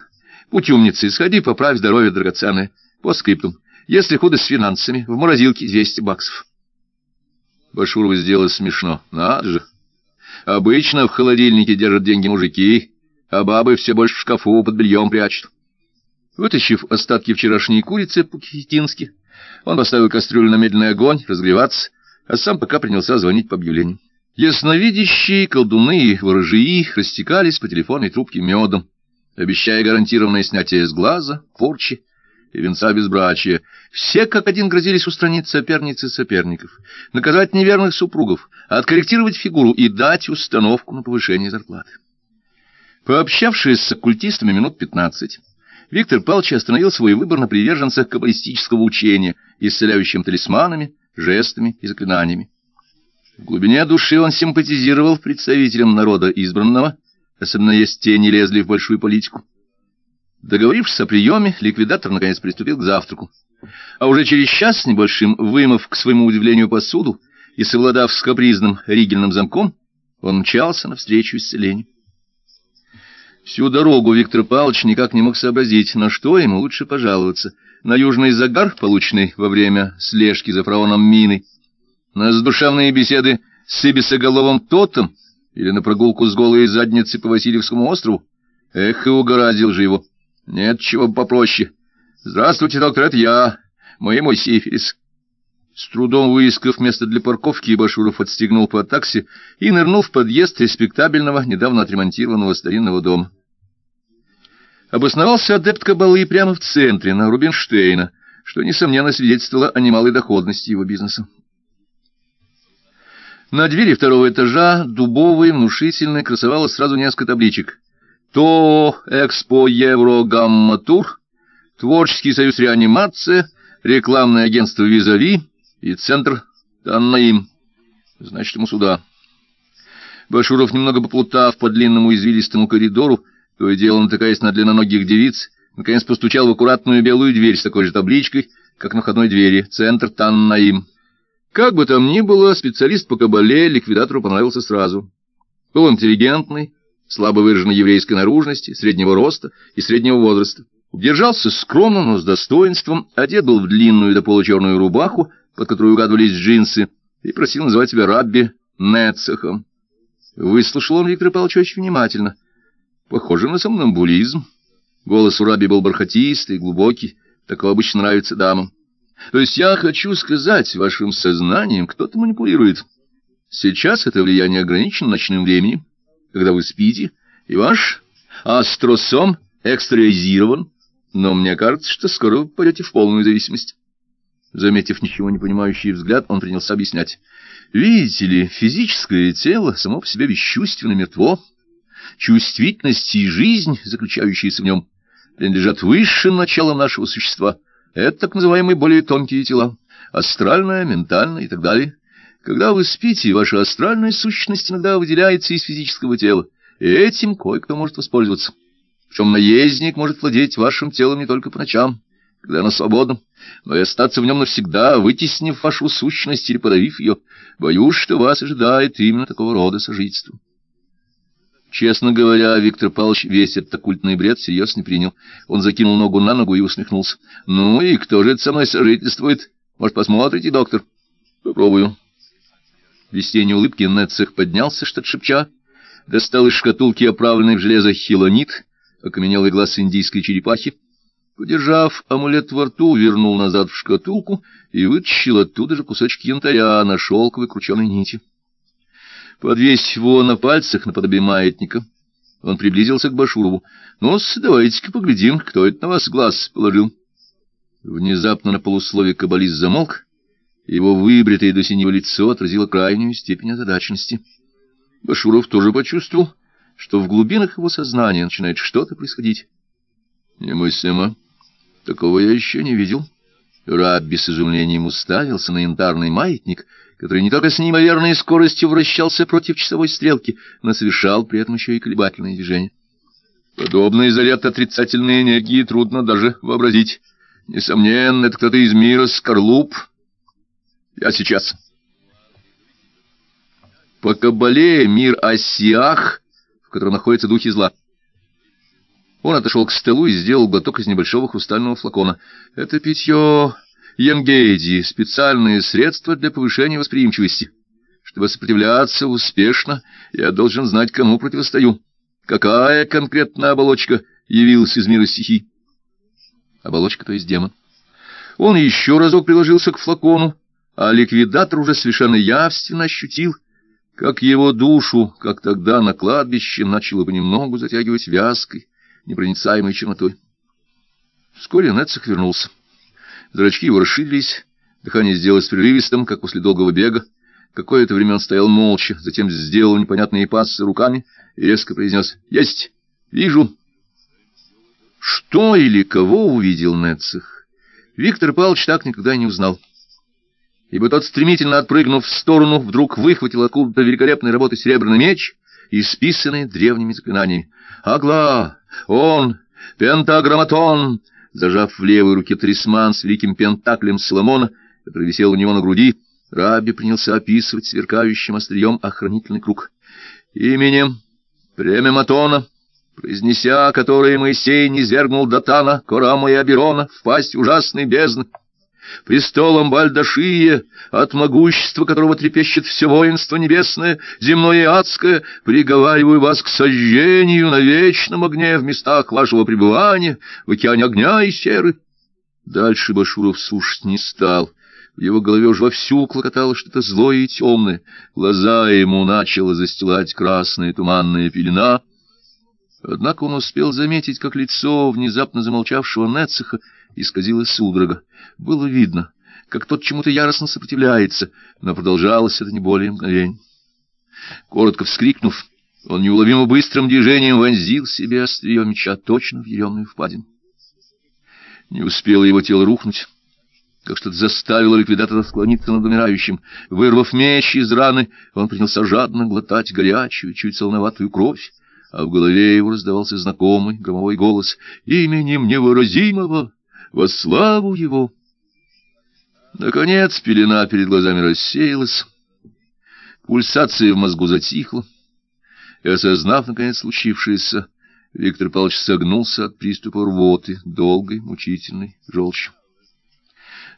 будь умницей, сходи, поправь здоровье драгоценное. По скриптум. Если худо с финансами, в морозилке 200 баксов». Башурову сделалось смешно. Надо же. Обычно в холодильнике держат деньги мужики, а бабы все больше в шкафу под бельем прячут. Вытащив остатки вчерашней курицы по-китински, он поставил кастрюлю на медленный огонь, разгреваться, а сам пока принялся звонить по объявлению. Ясновидящие, колдуны и ворожии растекались по телефонной трубке медом, обещая гарантированное снятие с глаза, порчи и венца безбрачия. Все как один грозились устранить соперницы соперников, наказать неверных супругов, откорректировать фигуру и дать установку на повышение зарплаты. Пообщавшись с оккультистами минут пятнадцать, Виктор Павлович остановил свой выбор на приверженцах каббалистического учения, исцеляющим талисманами, жестами и заклинаниями. В глубине души он симпатизировал представителям народа избранного, особенно если те не лезли в большую политику. Договорившись о приеме, ликвидатор наконец приступил к завтраку. А уже через час с небольшим, вымыв к своему удивлению посуду и совладав с капризным ригельным замком, он мчался навстречу исцелению. Всю дорогу Виктор Павлович никак не мог сообразить, на что ему лучше пожаловаться. На южный загар, полученный во время слежки за фараоном Миной, на задушевные беседы с Ибисоголовым Тотом или на прогулку с голой задницей по Васильевскому острову? Эх, и угораздил же его. Нет чего попроще. Здравствуйте, доктор, это я, мой сифилис. С трудом выискав место для парковки, Башуров отстегнул по такси и нырнул в подъезд респектабельного, недавно отремонтированного старинного дома. Обосновался адепт Кабалы прямо в центре, на Рубинштейна, что, несомненно, свидетельствовало о немалой доходности его бизнеса. На двери второго этажа, дубовой, внушительной, красовалось сразу несколько табличек. ТО Экспо Евро Гамма Тур, Творческий союз Реанимация, рекламное агентство Визави и центр Таннаим. Значит, ему сюда. Башуров, немного поплутав по длинному извилистому коридору, то и дело натыкаясь на длинноногих девиц, наконец постучал в аккуратную белую дверь с такой же табличкой, как на входной двери, центр Таннаим. Как бы там ни было, специалист по кабале ликвидатору понравился сразу. Был интеллигентный, слабо выраженной еврейской наружности, среднего роста и среднего возраста. Держался скромно, но с достоинством, одет был в длинную до пола черную рубаху, под которую угадывались джинсы, и просил называть себя Рабби Нецехом. Выслушал он Виктора Павловича очень внимательно. Похоже на сомнамбулизм. Голос у Рабби был бархатистый, глубокий, такого обычно нравится дамам. То есть я хочу сказать, вашим сознанием кто-то манипулирует. Сейчас это влияние ограничено ночным временем, когда вы спите, и ваш астросом экстразирован, но мне кажется, что скоро вы попадете в полную зависимость. Заметив ничего не понимающий взгляд, он принялся объяснять. Видите ли, физическое тело само по себе бесчувственно мертво. чувствительность и жизнь, заключающиеся в нем, принадлежат высшим началам нашего существа. Это так называемые более тонкие тела, астральное, ментальное и так далее. Когда вы спите, ваша астральная сущность иногда выделяется из физического тела, и этим кое-кто может воспользоваться. Причем наездник может владеть вашим телом не только по ночам, когда оно свободно, но и остаться в нем навсегда, вытеснив вашу сущность или подавив ее. Боюсь, что вас ожидает именно такого рода сожительство. Честно говоря, Виктор Павлович весь этот оккультный бред всерьез не принял. Он закинул ногу на ногу и усмехнулся. — Ну и кто же это со мной сожительствует? Может, посмотрите, доктор? — Попробую. Без тени улыбки Нецех поднялся, что-то шепча, достал из шкатулки оправленный в железо хилонит, окаменелый глаз индийской черепахи, Подержав амулет во рту, вернул назад в шкатулку и вытащил оттуда же кусочек янтаря на шелковой крученой нити. Подвесив его на пальцах наподобие маятника, он приблизился к Башурову. ну давайте-ка поглядим, кто это на вас глаз положил. Внезапно на полусловие каббалист замолк, его выбритое до синего лицо отразило крайнюю степень озадаченности. Башуров тоже почувствовал, что в глубинах его сознания начинает что-то происходить. Немыслимо. Такого я еще не видел. Рабби с изумлением уставился на янтарный маятник, который не только с неимоверной скоростью вращался против часовой стрелки, но совершал при этом еще и колебательные движения. Подобный заряд отрицательной энергии трудно даже вообразить. Несомненно, это кто-то из мира Скорлуп. Я сейчас. По Кабале мир Осиах, в котором находятся духи зла. Он отошел к столу и сделал глоток из небольшого хрустального флакона. Это питье Янгейди, специальные средства для повышения восприимчивости. Чтобы сопротивляться успешно, я должен знать, кому противостою. Какая конкретная оболочка явилась из мира стихий? Оболочка, то есть демон. Он еще разок приложился к флакону, а ликвидатор уже совершенно явственно ощутил, как его душу, как тогда на кладбище, начало понемногу затягивать вязкой, непроницаемой чернотой. Вскоре Нецех вернулся. Зрачки его расширились, дыхание сделалось прерывистым, как после долгого бега. Какое-то время он стоял молча, затем сделал непонятные пассы руками и резко произнес «Есть! Вижу!» Что или кого увидел Нецех, Виктор Павлович так никогда не узнал. Ибо тот, стремительно отпрыгнув в сторону, вдруг выхватил откуда-то великолепной работы серебряный меч, исписанный древними заклинаниями. «Агла! Он! Пентаграмматон!» Зажав в левой руке трисман с великим пентаклем Соломона, который висел у него на груди, Рабби принялся описывать сверкающим острием охранительный круг. «Именем Премя Матона, произнеся которое Моисей низвергнул Датана, Корама и Аберона в пасть ужасной бездны, престолом Бальдашия, от могущества которого трепещет все воинство небесное, земное и адское, приговариваю вас к сожжению на вечном огне в местах вашего пребывания, в океане огня и серы. Дальше Башуров слушать не стал. В его голове уж вовсю клокотало что-то злое и темное. Глаза ему начало застилать красная туманная пелена. Однако он успел заметить, как лицо внезапно замолчавшего Нецеха исказилась судорога. Было видно, как тот чему-то яростно сопротивляется, но продолжалось это не более мгновений. Коротко вскрикнув, он неуловимо быстрым движением вонзил себе острие меча точно в еремную впадину. Не успело его тело рухнуть, как что-то заставило ликвидатора склониться над умирающим. Вырвав меч из раны, он принялся жадно глотать горячую, чуть солоноватую кровь, а в голове его раздавался знакомый громовой голос «Именем невыразимого!» Во славу его. Наконец пелена перед глазами рассеялась, пульсация в мозгу затихла, и, осознав, наконец, случившееся, Виктор Павлович согнулся от приступа рвоты, долгой, мучительной, желчью.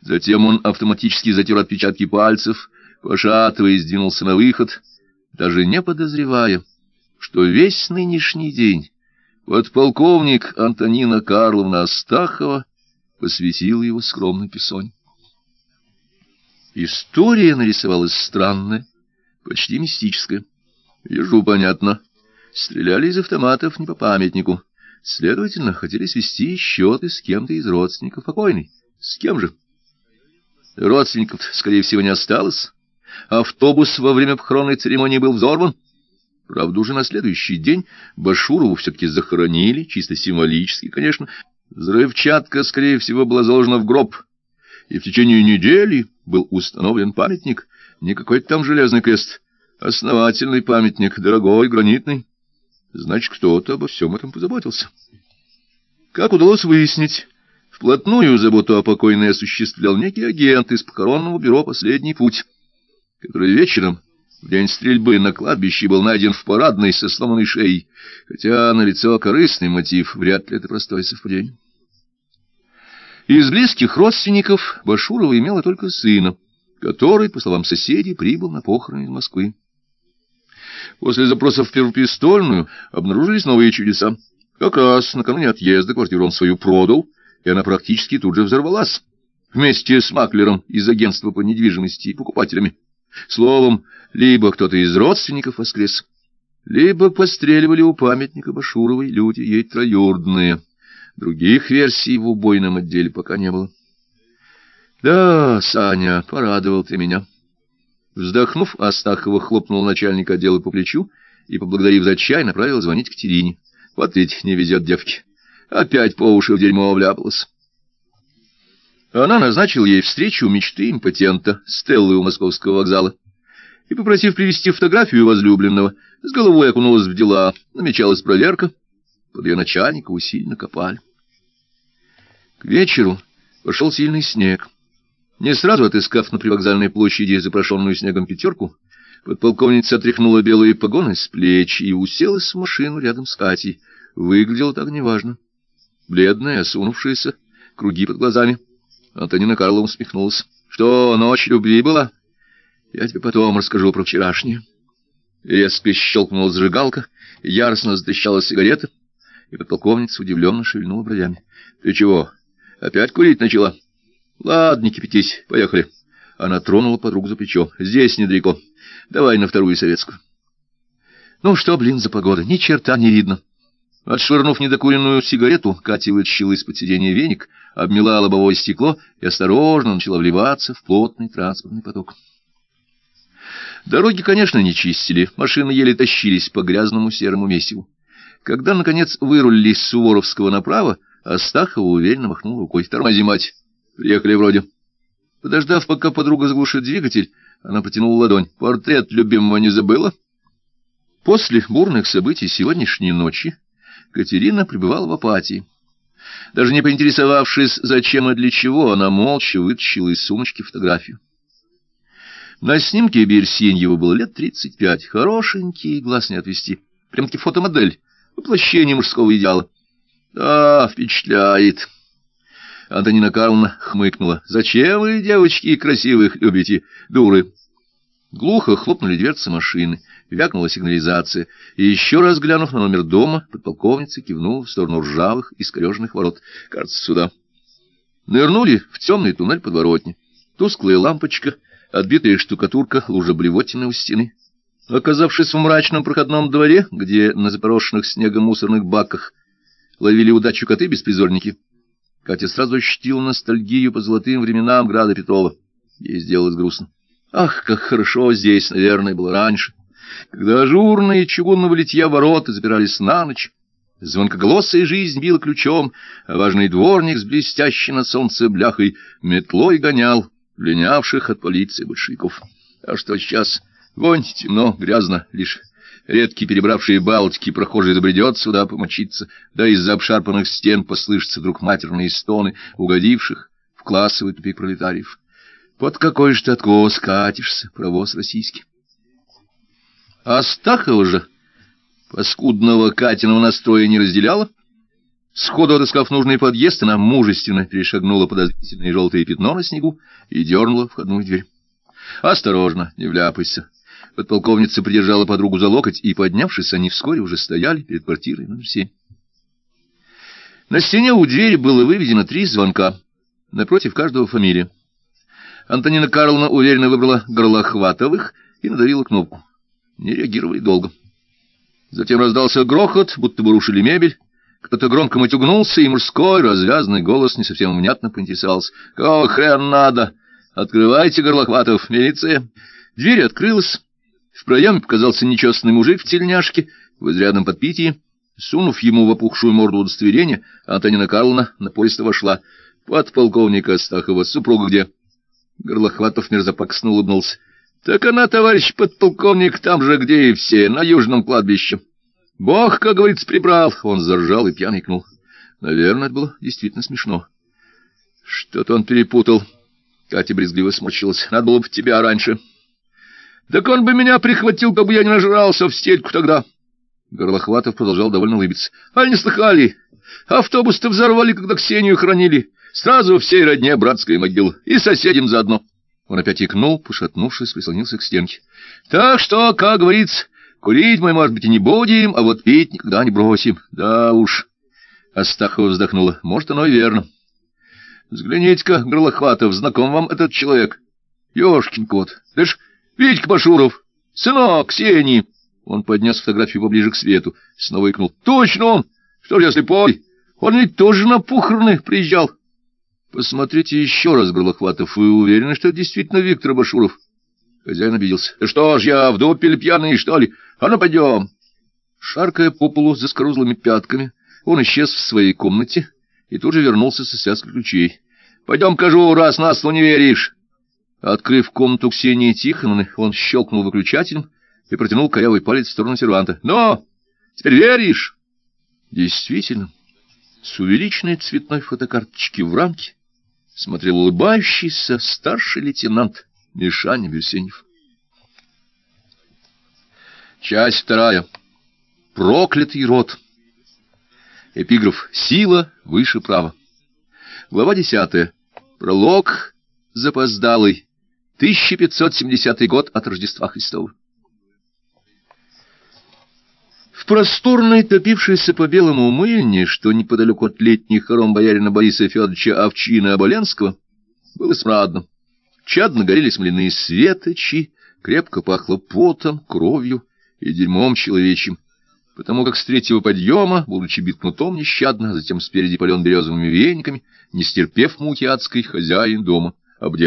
Затем он автоматически затер отпечатки пальцев, пошатываясь, двинулся на выход, даже не подозревая, что весь нынешний день подполковник Антонина Карловна Астахова посвятил его скромный песонь. История нарисовалась странная, почти мистическая. Ежу понятно. Стреляли из автоматов не по памятнику. Следовательно, хотели свести счеты с кем-то из родственников покойной. С кем же? Родственников, скорее всего, не осталось. Автобус во время похоронной церемонии был взорван. Правда, уже на следующий день Башурову все-таки захоронили, чисто символически, конечно. Взрывчатка, скорее всего, была заложена в гроб, и в течение недели был установлен памятник, не какой-то там железный крест, основательный памятник, дорогой, гранитный. Значит, кто-то обо всем этом позаботился. Как удалось выяснить, вплотную заботу о покойной осуществлял некий агент из похоронного бюро «Последний путь», который вечером в день стрельбы на кладбище был найден в парадной со сломанной шеей, хотя на лицо корыстный мотив, вряд ли это простое совпадение. Из близких родственников Башурова имела только сына, который, по словам соседей, прибыл на похороны из Москвы. После запросов в Первопрестольную обнаружились новые чудеса. Как раз накануне отъезда квартиру он свою продал, и она практически тут же взорвалась, вместе с маклером из агентства по недвижимости и покупателями. Словом, либо кто-то из родственников воскрес, либо постреливали у памятника Башуровой люди ей троюродные. Других версий в убойном отделе пока не было. Да, Саня, порадовал ты меня. Вздохнув, Астахова хлопнул начальника отдела по плечу и, поблагодарив за чай, направил звонить к Терине. Вот ведь не везет девке. Опять по уши в дерьмо вляпалась. Она назначила ей встречу мечты импотента Стеллы у московского вокзала и, попросив привезти фотографию возлюбленного, с головой окунулась в дела, намечалась проверка, под ее начальника усиленно копали. К вечеру пошел сильный снег. Не сразу отыскав на привокзальной площади запрошенную снегом пятерку, подполковница отряхнула белые погоны с плеч и уселась в машину рядом с Катей. Выглядело так неважно. Бледная, осунувшаяся, круги под глазами — Антонина Карловна усмехнулась. — Что, ночь любви была? Я тебе потом расскажу про вчерашнее. Резко щелкнула зажигалка, яростно затрещала сигарета, и подполковница удивленно шевельнула бровями. — Ты чего, опять курить начала? — Ладно, не кипятись, поехали. Она тронула подругу за плечо. — Здесь недалеко. Давай на вторую советскую. — Ну что, блин, за погода? Ни черта не видно. — Отшвырнув недокуренную сигарету, Катя вытащила из-под сиденья веник, обмела лобовое стекло и осторожно начала вливаться в плотный транспортный поток. Дороги, конечно, не чистили, машины еле тащились по грязному серому месиву. Когда, наконец, вырулили с Суворовского направо, Астахова уверенно махнул рукой. «Тормози, мать! Приехали вроде». Подождав, пока подруга заглушит двигатель, она протянула ладонь. «Портрет любимого не забыла?» После бурных событий сегодняшней ночи Катерина пребывала в апатии. Даже не поинтересовавшись, зачем и для чего, она молча вытащила из сумочки фотографию. На снимке Берсеньева было лет тридцать пять. Хорошенький, глаз не отвести. Прям-таки фотомодель, воплощение мужского идеала. Да, впечатляет. Антонина Карловна хмыкнула. «Зачем вы, девочки, красивых любите, дуры?» Глухо хлопнули дверцы машины, вякнула сигнализация, и еще раз глянув на номер дома, подполковница кивнула в сторону ржавых, искореженных ворот. Кажется, сюда. Нырнули в темный туннель подворотни. Тусклая лампочка, отбитая штукатурка, лужа блевотины у стены. Оказавшись в мрачном проходном дворе, где на запорошенных снегом мусорных баках ловили удачу коты-беспризорники, Катя сразу ощутила ностальгию по золотым временам Града Петрова. Ей сделалось грустно. Ах, как хорошо здесь, наверное, было раньше, когда ажурные чугунного литья ворота запирались на ночь, звонкоголосая жизнь била ключом, а важный дворник с блестящей на солнце бляхой метлой гонял пленявших от полиции большевиков. А что сейчас? Вонь, темно, грязно, лишь редкий перебравшие Балтики прохожий добредет сюда помочиться, да из-за обшарпанных стен послышатся вдруг матерные стоны угодивших в классовый тупик пролетариев. Под какой же ты откос катишься, провоз российский? Астахова же паскудного Катиного настроя не разделяла. Сходу отыскав нужный подъезд, она мужественно перешагнула подозрительное желтое пятно на снегу и дернула входную дверь. «Осторожно, не вляпайся!» Подполковница придержала подругу за локоть, и, поднявшись, они вскоре уже стояли перед квартирой номер семь. На стене у двери было выведено три звонка, напротив каждого фамилия. Антонина Карловна уверенно выбрала Горлохватовых и надавила кнопку. Не реагировали долго. Затем раздался грохот, будто бы рушили мебель. Кто-то громко матюгнулся, и мужской развязный голос не совсем внятно поинтересовался. «Какого хрен надо? Открывайте, Горлохватов, милиция!» Дверь открылась. В проеме показался нечестный мужик в тельняшке, в изрядном подпитии. Сунув ему в опухшую морду удостоверение, Антонина Карловна на поезд вошла. Подполковника Астахова, супруга где? Горлохватов мерзопакостно улыбнулся. — Так она, товарищ подполковник, там же, где и все, на южном кладбище. Бог, как говорится, прибрал. Он заржал и пьяный кнул. Наверное, это было действительно смешно. Что-то он перепутал. Катя брезгливо смочилась. Надо было бы тебя раньше. Так он бы меня прихватил, как бы я не нажрался в стельку тогда. Горлохватов продолжал довольно улыбиться. Аль не слыхали? Автобус-то взорвали, когда Ксению хранили. Сразу всей родне братская могила. И соседям заодно. Он опять икнул, пошатнувшись, прислонился к стенке. Так что, как говорится, курить мы, может быть, и не будем, а вот пить никогда не бросим. Да уж. Астахова вздохнула. Может, оно и верно. Взгляните-ка, Горлохватов, знаком вам этот человек? Ёшкин кот. Да ж Витька Башуров, сынок Ксении. Он поднес фотографию поближе к свету, снова икнул. Точно он! Что ж я слепой? Он ведь тоже на похороны приезжал. Посмотрите еще раз, Горлохватов, вы уверены, что это действительно Виктор Башуров? Хозяин обиделся. Что ж я, в дупель пьяный, что ли? А ну, пойдем. Шаркая по полу за скорузлыми пятками, он исчез в своей комнате и тут же вернулся со связкой ключей. — Пойдем, кажу, раз на слово не веришь. Открыв комнату Ксении Тихоновны, он щелкнул выключателем и протянул корявый палец в сторону серванта. — Но! Теперь веришь? Действительно, с увеличенной цветной фотокарточки в рамке смотрел улыбающийся старший лейтенант Мишаня Берсенев. Часть вторая. Проклятый род. Эпиграф «Сила выше права». Глава десятая. Пролог запоздалый. 1570 год от Рождества Христова. В просторной, топившейся по белому умыльне, что неподалеку от летних хором боярина Бориса Федоровича Овчина Оболенского, было смрадно. Чадно горели смоляные светочи, крепко пахло потом, кровью и дерьмом человечьим потому как с третьего подъема, будучи бит кнутом нещадно, затем спереди полен березовыми вениками, не стерпев муки адской, хозяин дома обдел